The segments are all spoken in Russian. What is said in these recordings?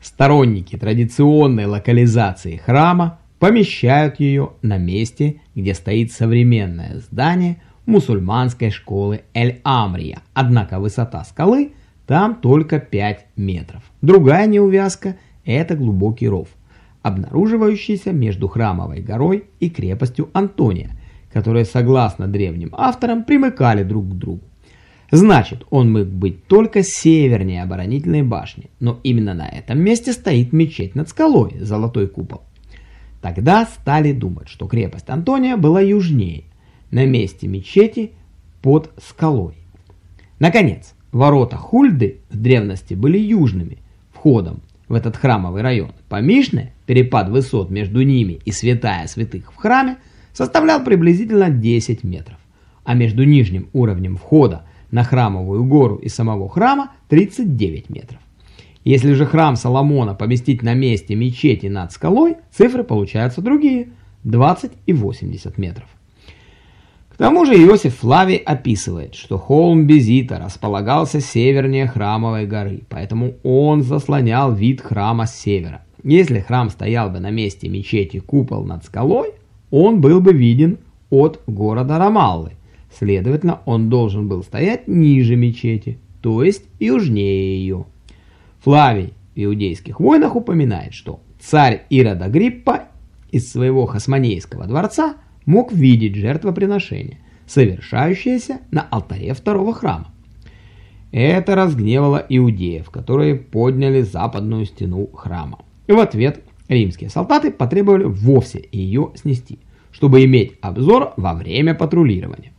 Сторонники традиционной локализации храма помещают ее на месте, где стоит современное здание мусульманской школы Эль-Амрия, однако высота скалы там только 5 метров. Другая неувязка – это глубокий ров, обнаруживающийся между Храмовой горой и крепостью Антония, которые, согласно древним авторам, примыкали друг к другу. Значит, он мог быть только севернее оборонительной башни, но именно на этом месте стоит мечеть над скалой, золотой купол. Тогда стали думать, что крепость Антония была южнее, на месте мечети под скалой. Наконец, ворота Хульды в древности были южными, входом в этот храмовый район. По перепад высот между ними и святая святых в храме составлял приблизительно 10 метров, а между нижним уровнем входа на храмовую гору и самого храма 39 метров. Если же храм Соломона поместить на месте мечети над скалой, цифры получаются другие – 20 и 80 метров. К тому же Иосиф Флавий описывает, что холм Безита располагался севернее храмовой горы, поэтому он заслонял вид храма с севера. Если храм стоял бы на месте мечети купол над скалой, он был бы виден от города Рамаллы. Следовательно, он должен был стоять ниже мечети, то есть южнее ее. Флавий в иудейских войнах упоминает, что царь Ирод Агриппа из своего хасмонейского дворца мог видеть жертвоприношение, совершающееся на алтаре второго храма. Это разгневало иудеев, которые подняли западную стену храма. В ответ римские солдаты потребовали вовсе ее снести, чтобы иметь обзор во время патрулирования.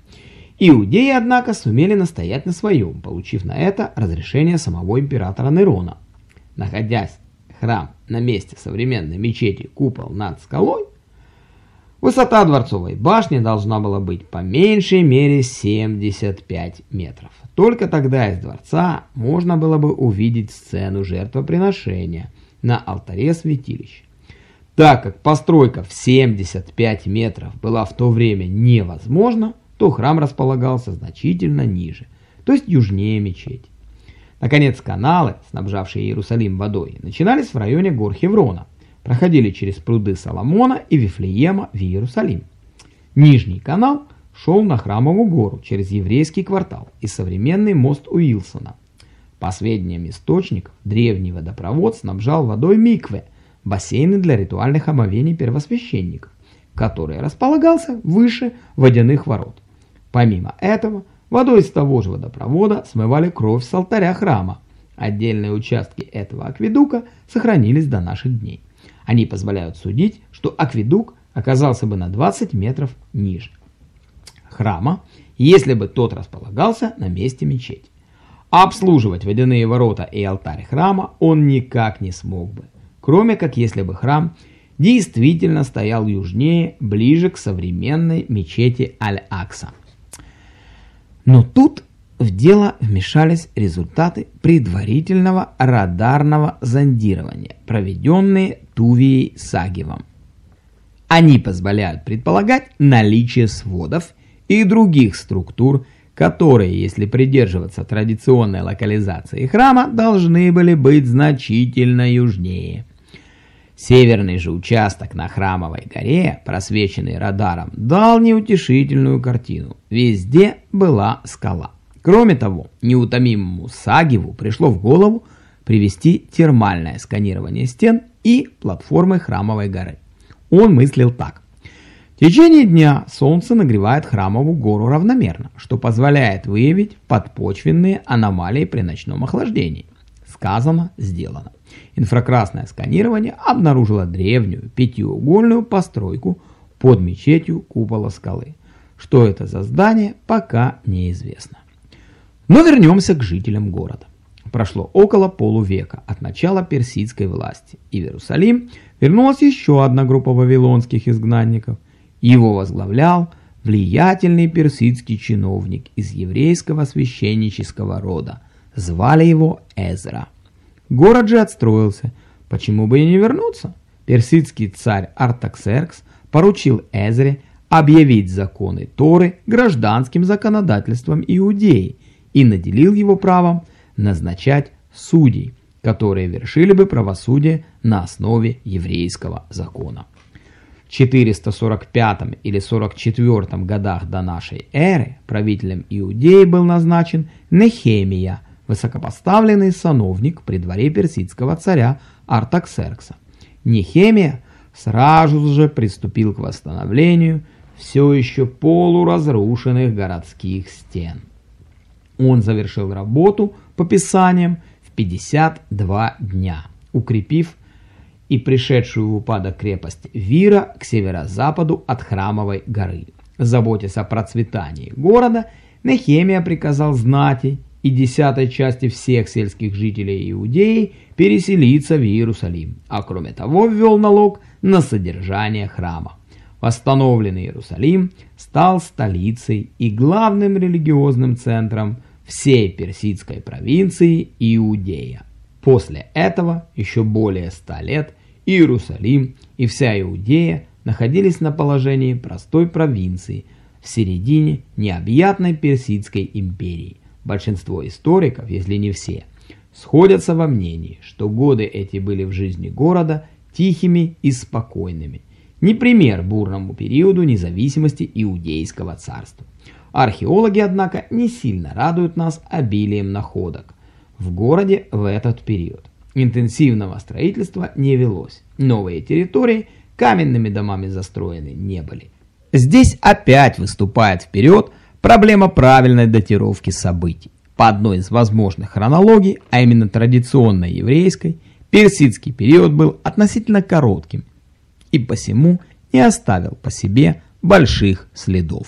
Иудеи, однако, сумели настоять на своем, получив на это разрешение самого императора Нерона. Находясь храм на месте современной мечети купол над скалой, высота дворцовой башни должна была быть по меньшей мере 75 метров. Только тогда из дворца можно было бы увидеть сцену жертвоприношения на алтаре святилища. Так как постройка в 75 метров была в то время невозможна, то храм располагался значительно ниже, то есть южнее мечети. Наконец, каналы, снабжавшие Иерусалим водой, начинались в районе гор Хеврона, проходили через пруды Соломона и Вифлеема в Иерусалим. Нижний канал шел на Храмовую гору через еврейский квартал и современный мост Уилсона. По сведениям источников, древний водопровод снабжал водой микве, бассейны для ритуальных омовений первосвященников, который располагался выше водяных ворот. Помимо этого, водой из того же водопровода смывали кровь с алтаря храма. Отдельные участки этого акведука сохранились до наших дней. Они позволяют судить, что акведук оказался бы на 20 метров ниже храма, если бы тот располагался на месте мечети. Обслуживать водяные ворота и алтарь храма он никак не смог бы, кроме как если бы храм действительно стоял южнее, ближе к современной мечети Аль-Акса. Но тут в дело вмешались результаты предварительного радарного зондирования, проведенные Тувией Сагивом. Они позволяют предполагать наличие сводов и других структур, которые, если придерживаться традиционной локализации храма, должны были быть значительно южнее. Северный же участок на Храмовой горе, просвеченный радаром, дал неутешительную картину. Везде была скала. Кроме того, неутомимому Сагиву пришло в голову привести термальное сканирование стен и платформы Храмовой горы. Он мыслил так. В течение дня солнце нагревает Храмовую гору равномерно, что позволяет выявить подпочвенные аномалии при ночном охлаждении. Сказано, сделано. Инфракрасное сканирование обнаружило древнюю пятиугольную постройку под мечетью купола скалы. Что это за здание, пока неизвестно. Но вернемся к жителям города. Прошло около полувека от начала персидской власти, и в Иерусалим вернулась еще одна группа вавилонских изгнанников. Его возглавлял влиятельный персидский чиновник из еврейского священнического рода. Звали его Эзра. Город же отстроился. Почему бы и не вернуться? Персидский царь Артаксеркс поручил Эзре объявить законы Торы гражданским законодательством Иудеи и наделил его правом назначать судей, которые вершили бы правосудие на основе еврейского закона. В 445 или 44 годах до нашей эры правителем Иудеи был назначен Нехемия, высокопоставленный сановник при дворе персидского царя Артаксеркса. Нехемия сразу же приступил к восстановлению все еще полуразрушенных городских стен. Он завершил работу по писаниям в 52 дня, укрепив и пришедшую в упадок крепость Вира к северо-западу от Храмовой горы. Заботясь о процветании города, Нехемия приказал знати и десятой части всех сельских жителей Иудеи переселиться в Иерусалим, а кроме того ввел налог на содержание храма. Восстановленный Иерусалим стал столицей и главным религиозным центром всей персидской провинции Иудея. После этого еще более ста лет Иерусалим и вся Иудея находились на положении простой провинции в середине необъятной Персидской империи. Большинство историков, если не все, сходятся во мнении, что годы эти были в жизни города тихими и спокойными. Не пример бурному периоду независимости Иудейского царства. Археологи, однако, не сильно радуют нас обилием находок в городе в этот период. Интенсивного строительства не велось. Новые территории каменными домами застроены не были. Здесь опять выступает вперед проблема правильной датировки событий. По одной из возможных хронологий, а именно традиционной еврейской, персидский период был относительно коротким и посему не оставил по себе больших следов.